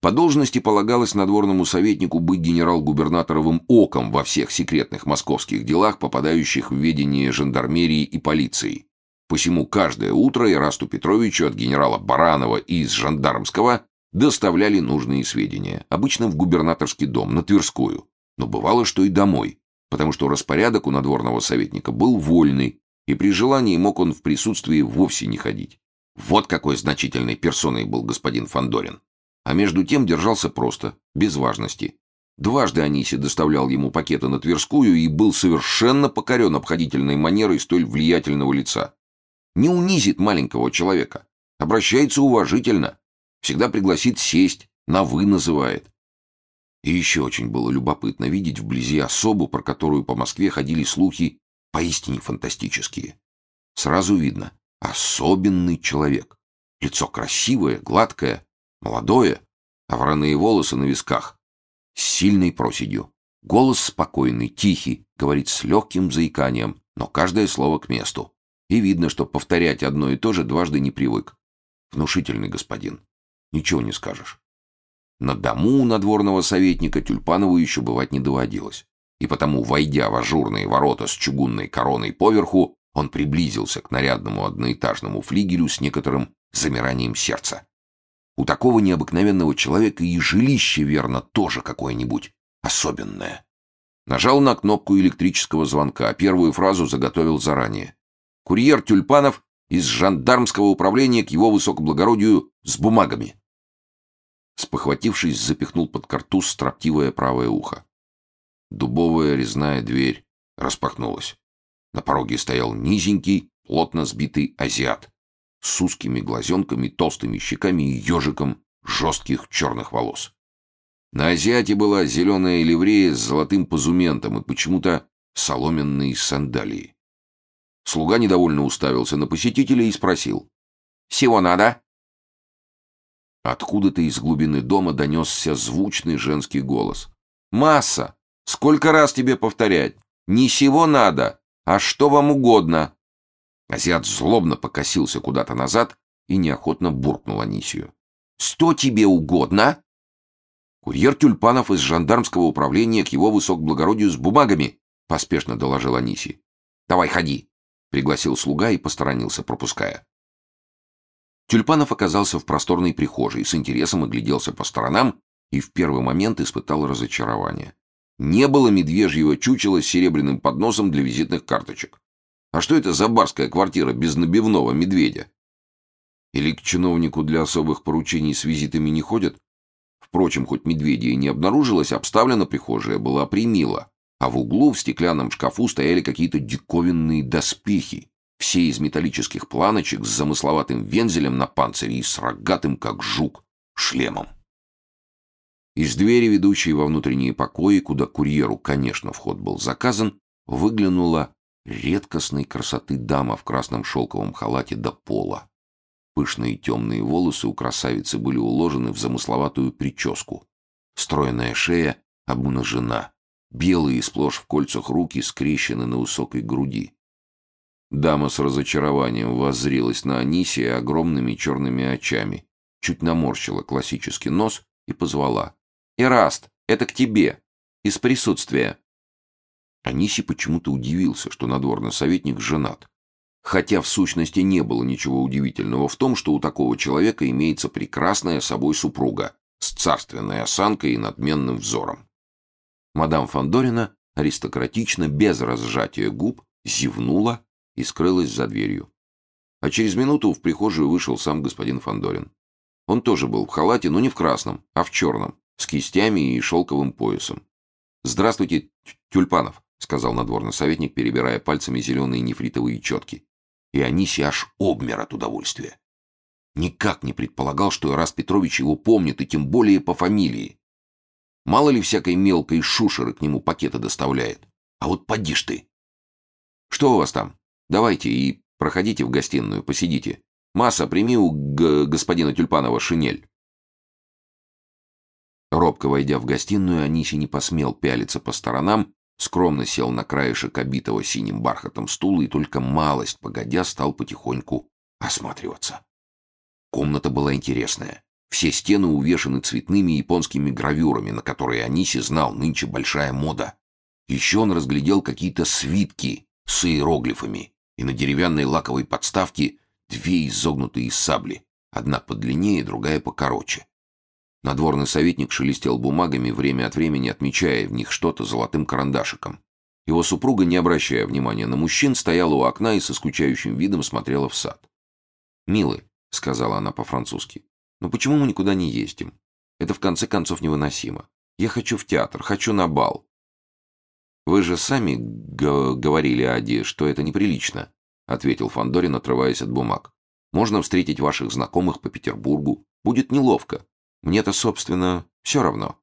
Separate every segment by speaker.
Speaker 1: По должности полагалось надворному советнику быть генерал-губернаторовым оком во всех секретных московских делах, попадающих в ведение жандармерии и полиции. Посему каждое утро Ирасту Петровичу от генерала Баранова и из жандармского доставляли нужные сведения, обычно в губернаторский дом, на Тверскую, но бывало, что и домой, потому что распорядок у надворного советника был вольный, и при желании мог он в присутствии вовсе не ходить. Вот какой значительной персоной был господин Фандорин а между тем держался просто, без важности. Дважды Аниси доставлял ему пакеты на Тверскую и был совершенно покорен обходительной манерой столь влиятельного лица. Не унизит маленького человека, обращается уважительно, всегда пригласит сесть, на «вы» называет. И еще очень было любопытно видеть вблизи особу, про которую по Москве ходили слухи поистине фантастические. Сразу видно — особенный человек. Лицо красивое, гладкое, Молодое, овраные волосы на висках, с сильной проседью. Голос спокойный, тихий, говорит с легким заиканием, но каждое слово к месту. И видно, что повторять одно и то же дважды не привык. Внушительный господин. Ничего не скажешь. На дому у надворного советника Тюльпанову еще бывать не доводилось. И потому, войдя в ажурные ворота с чугунной короной поверху, он приблизился к нарядному одноэтажному флигелю с некоторым замиранием сердца. У такого необыкновенного человека и жилище, верно, тоже какое-нибудь особенное. Нажал на кнопку электрического звонка, первую фразу заготовил заранее. Курьер Тюльпанов из жандармского управления к его высокоблагородию с бумагами. Спохватившись, запихнул под картуз строптивое правое ухо. Дубовая резная дверь распахнулась. На пороге стоял низенький, плотно сбитый азиат с узкими глазенками, толстыми щеками и ежиком жестких черных волос. На азиате была зеленая ливрея с золотым позументом и почему-то соломенные сандалии. Слуга недовольно уставился на посетителя и спросил. «Всего надо?» Откуда-то из глубины дома донесся звучный женский голос. «Масса! Сколько раз тебе повторять? Не всего надо, а что вам угодно!» Азиат злобно покосился куда-то назад и неохотно буркнул Анисию. «Что тебе угодно?» «Курьер Тюльпанов из жандармского управления к его высокоблагородию с бумагами», — поспешно доложил Аниси. «Давай, ходи», — пригласил слуга и посторонился, пропуская. Тюльпанов оказался в просторной прихожей, с интересом огляделся по сторонам и в первый момент испытал разочарование. Не было медвежьего чучела с серебряным подносом для визитных карточек. А что это за барская квартира без набивного медведя? Или к чиновнику для особых поручений с визитами не ходят? Впрочем, хоть медведя и не обнаружилось, обставлена прихожая была примила, а в углу в стеклянном шкафу стояли какие-то диковинные доспехи, все из металлических планочек с замысловатым вензелем на панцире и с рогатым, как жук, шлемом. Из двери, ведущей во внутренние покои, куда курьеру, конечно, вход был заказан, выглянула редкостной красоты дама в красном шелковом халате до пола. Пышные темные волосы у красавицы были уложены в замысловатую прическу. Стройная шея обнажена, белые сплошь в кольцах руки скрещены на высокой груди. Дама с разочарованием воззрелась на Анисия огромными черными очами, чуть наморщила классический нос и позвала. «Эраст, это к тебе! Из присутствия!» Аниси почему-то удивился, что надворный советник женат. Хотя в сущности не было ничего удивительного в том, что у такого человека имеется прекрасная собой супруга с царственной осанкой и надменным взором. Мадам Фандорина аристократично, без разжатия губ, зевнула и скрылась за дверью. А через минуту в прихожую вышел сам господин Фандорин. Он тоже был в халате, но не в красном, а в черном, с кистями и шелковым поясом. «Здравствуйте, Тюльпанов», — сказал надворный советник, перебирая пальцами зеленые нефритовые четки. И Аниси аж обмер от удовольствия. Никак не предполагал, что Ирас Петрович его помнит, и тем более по фамилии. Мало ли всякой мелкой шушеры к нему пакеты доставляет. А вот поди ж ты. Что у вас там? Давайте и проходите в гостиную, посидите. Масса, прими у господина Тюльпанова шинель. Робко войдя в гостиную, Аниси не посмел пялиться по сторонам скромно сел на краешек обитого синим бархатом стула и только малость, погодя, стал потихоньку осматриваться. Комната была интересная. Все стены увешаны цветными японскими гравюрами, на которые Аниси знал нынче большая мода. Еще он разглядел какие-то свитки с иероглифами, и на деревянной лаковой подставке две изогнутые сабли, одна подлиннее, другая покороче. Надворный советник шелестел бумагами, время от времени отмечая в них что-то золотым карандашиком. Его супруга, не обращая внимания на мужчин, стояла у окна и со скучающим видом смотрела в сад. «Милый», — сказала она по-французски, — «ну почему мы никуда не ездим? Это в конце концов невыносимо. Я хочу в театр, хочу на бал». «Вы же сами говорили Аде, что это неприлично», — ответил Фандорин, отрываясь от бумаг. «Можно встретить ваших знакомых по Петербургу. Будет неловко. Мне-то, собственно, все равно».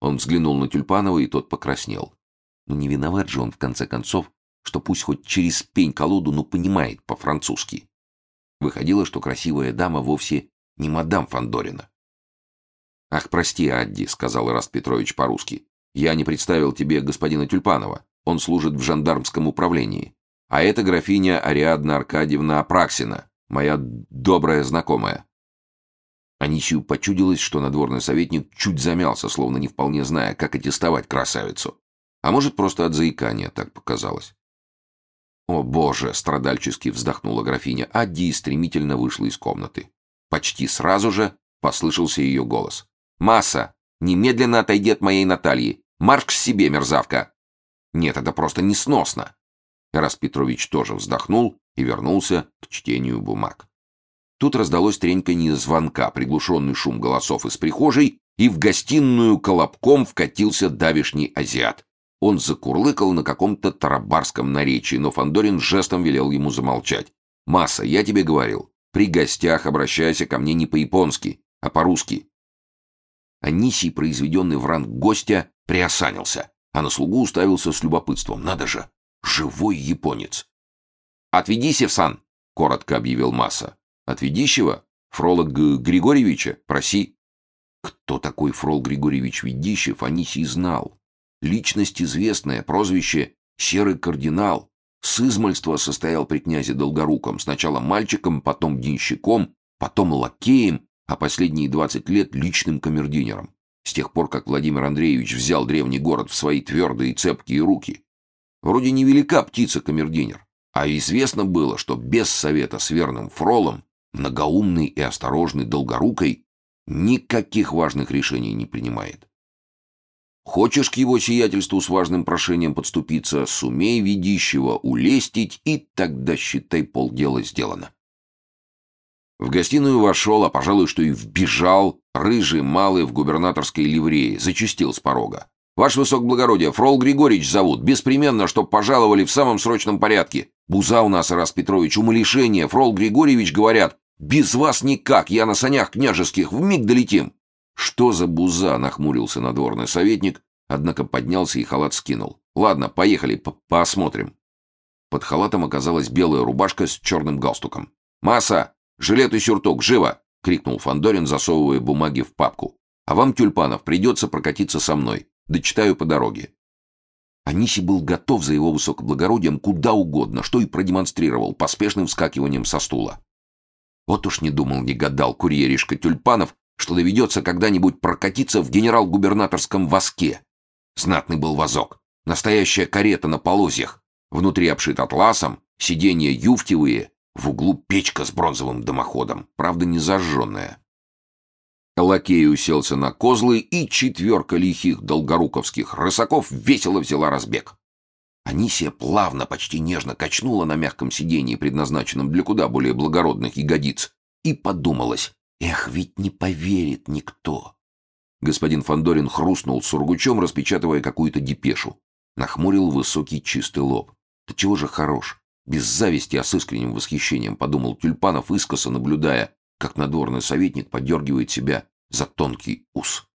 Speaker 1: Он взглянул на Тюльпанова, и тот покраснел. Ну не виноват же он, в конце концов, что пусть хоть через пень-колоду, но понимает по-французски. Выходило, что красивая дама вовсе не мадам Фандорина. «Ах, прости, Адди», — сказал Раст Петрович по-русски. «Я не представил тебе господина Тюльпанова. Он служит в жандармском управлении. А это графиня Ариадна Аркадьевна Апраксина, моя добрая знакомая». Анисию почудилось, что надворный советник чуть замялся, словно не вполне зная, как аттестовать красавицу. А может, просто от заикания так показалось. «О, боже!» — страдальчески вздохнула графиня Адди стремительно вышла из комнаты. Почти сразу же послышался ее голос. «Масса! Немедленно отойди от моей Натальи! Марш к себе, мерзавка!» «Нет, это просто несносно!» Раз Петрович тоже вздохнул и вернулся к чтению бумаг. Тут раздалось треньканье звонка, приглушенный шум голосов из прихожей, и в гостиную колобком вкатился давишний азиат. Он закурлыкал на каком-то тарабарском наречии, но Фандорин жестом велел ему замолчать. «Масса, я тебе говорил, при гостях обращайся ко мне не по-японски, а по-русски». Анисий, произведенный в ранг гостя, приосанился, а на слугу уставился с любопытством. «Надо же! Живой японец!» «Отведи Севсан!» — коротко объявил Масса. «Отведищева? Фрола Григорьевича? Проси». Кто такой Фрол Григорьевич Ведищев, Анисий знал. Личность известная, прозвище «Серый кардинал». С измальства состоял при князе Долгоруком, сначала мальчиком, потом денщиком, потом лакеем, а последние 20 лет личным камердинером. С тех пор, как Владимир Андреевич взял древний город в свои твердые цепкие руки. Вроде невелика птица-камердинер, а известно было, что без совета с верным фролом, многоумный и осторожный Долгорукой, никаких важных решений не принимает. Хочешь к его сиятельству с важным прошением подступиться, сумей ведищего улестить, и тогда, считай, полдела сделано. В гостиную вошел, а, пожалуй, что и вбежал, рыжий малый в губернаторской ливрее, зачастил с порога. «Ваше высокоблагородие, Фрол Григорьевич зовут, беспременно, чтоб пожаловали в самом срочном порядке. Буза у нас, Ирас Петрович, умалишение, Фрол Григорьевич, говорят, без вас никак, я на санях княжеских, вмиг долетим». «Что за буза?» — нахмурился надворный советник, однако поднялся и халат скинул. «Ладно, поехали, п посмотрим». Под халатом оказалась белая рубашка с черным галстуком. «Масса! Жилет и сюртук! Живо!» — крикнул Фандорин, засовывая бумаги в папку. «А вам, Тюльпанов, придется прокатиться со мной. Дочитаю по дороге». Аниси был готов за его высокоблагородием куда угодно, что и продемонстрировал поспешным вскакиванием со стула. Вот уж не думал, не гадал курьеришка Тюльпанов, что доведется когда-нибудь прокатиться в генерал-губернаторском воске. Знатный был вазок, настоящая карета на полозьях, внутри обшит атласом, сиденья юфтевые, в углу печка с бронзовым дымоходом, правда не зажженная. Лакей уселся на козлы, и четверка лихих долгоруковских рысаков весело взяла разбег. Анисия плавно, почти нежно качнула на мягком сиденье, предназначенном для куда более благородных ягодиц, и подумалась, Эх, ведь не поверит никто. Господин Фандорин хрустнул сургучом, распечатывая какую-то депешу. Нахмурил высокий чистый лоб. Да чего же хорош? Без зависти, а с искренним восхищением подумал Тюльпанов, искоса наблюдая, как надворный советник подергивает себя за тонкий ус.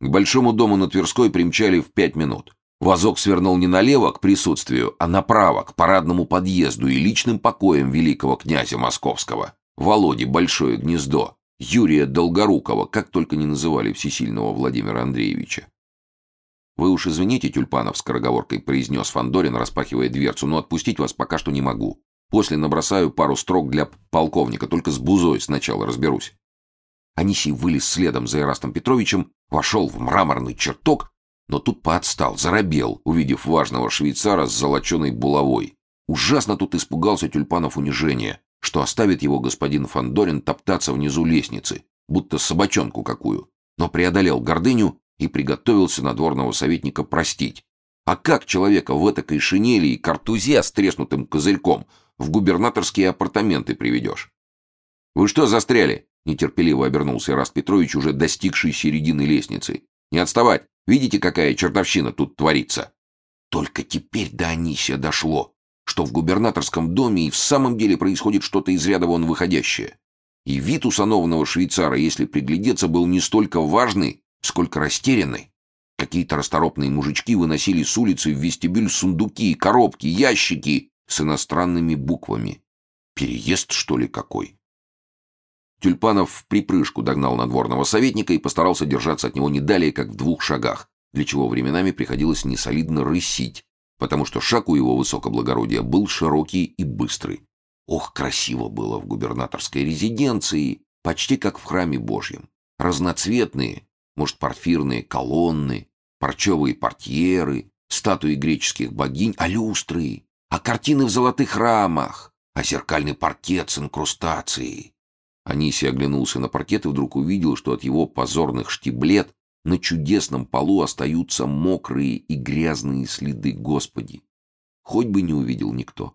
Speaker 1: К большому дому на Тверской примчали в пять минут. Вазок свернул не налево к присутствию, а направо, к парадному подъезду и личным покоям великого князя Московского. Володе Большое Гнездо, Юрия Долгорукова, как только не называли всесильного Владимира Андреевича. «Вы уж извините, Тюльпанов», — скороговоркой произнес Фандорин, распахивая дверцу, «но отпустить вас пока что не могу. После набросаю пару строк для полковника, только с Бузой сначала разберусь». Анисий вылез следом за Ирастом Петровичем, вошел в мраморный чертог, но тут поотстал, заробел, увидев важного швейцара с золоченой булавой. Ужасно тут испугался тюльпанов унижения, что оставит его господин Фандорин топтаться внизу лестницы, будто собачонку какую, но преодолел гордыню и приготовился надворного советника простить. А как человека в этакой шинели и картузе с треснутым козырьком в губернаторские апартаменты приведешь? «Вы что застряли?» — нетерпеливо обернулся Раст Петрович, уже достигший середины лестницы. «Не отставать! Видите, какая чертовщина тут творится?» Только теперь до Анисия дошло, что в губернаторском доме и в самом деле происходит что-то из ряда вон выходящее. И вид у швейцара, если приглядеться, был не столько важный, сколько растерянный. Какие-то расторопные мужички выносили с улицы в вестибюль сундуки, коробки, ящики с иностранными буквами. Переезд, что ли, какой? Тюльпанов в припрыжку догнал надворного советника и постарался держаться от него не далее, как в двух шагах, для чего временами приходилось несолидно рысить, потому что шаг у его высокоблагородия был широкий и быстрый. Ох, красиво было в губернаторской резиденции, почти как в храме Божьем. Разноцветные, может, порфирные колонны, парчевые портьеры, статуи греческих богинь, а люстры, а картины в золотых рамах, а зеркальный паркет с инкрустацией. Анисий оглянулся на паркет и вдруг увидел, что от его позорных штиблет на чудесном полу остаются мокрые и грязные следы, Господи! Хоть бы не увидел никто.